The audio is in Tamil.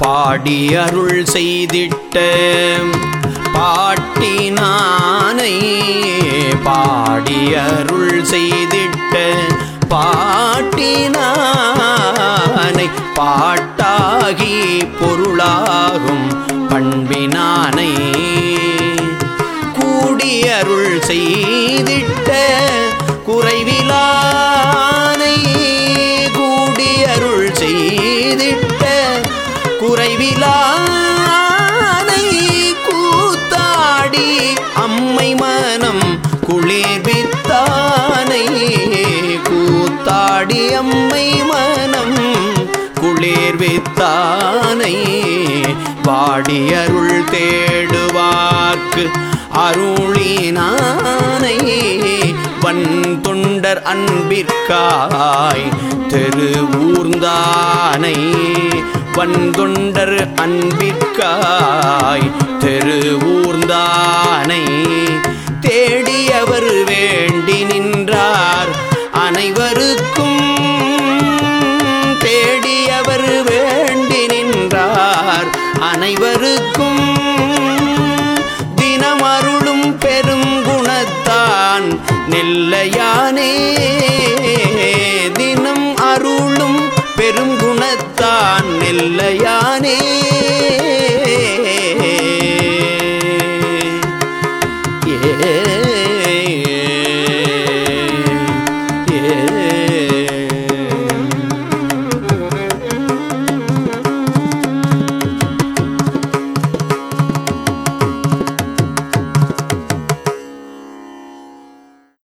பாடி அருள் செய்திட்ட பாட்டினானை பாடி அருள் செய்திட்ட பாட்டினானை பாட்டாகி பொருளாகும் பண்பினானை கூடியருள் செய்திட்ட குறைவிலா குறைவிலானை கூத்தாடி அம்மை மனம் குளிர்வித்தானை கூத்தாடி அம்மை மனம் குளிர்வித்தானை பாடியருள் தேடுவார்க்கு அருளினானை. வன் தொண்டர் அன்பிற்காய் தெரு ஊர்ந்தானை. வந்தொண்டர் அன்பிற்காய் தெருவூர்ந்தானை தேடியவர் வேண்டி நின்றார் அனைவருக்கும் தேடியவர் வேண்டி நின்றார் அனைவருக்கும் தான் நெல்லையானே. ஏ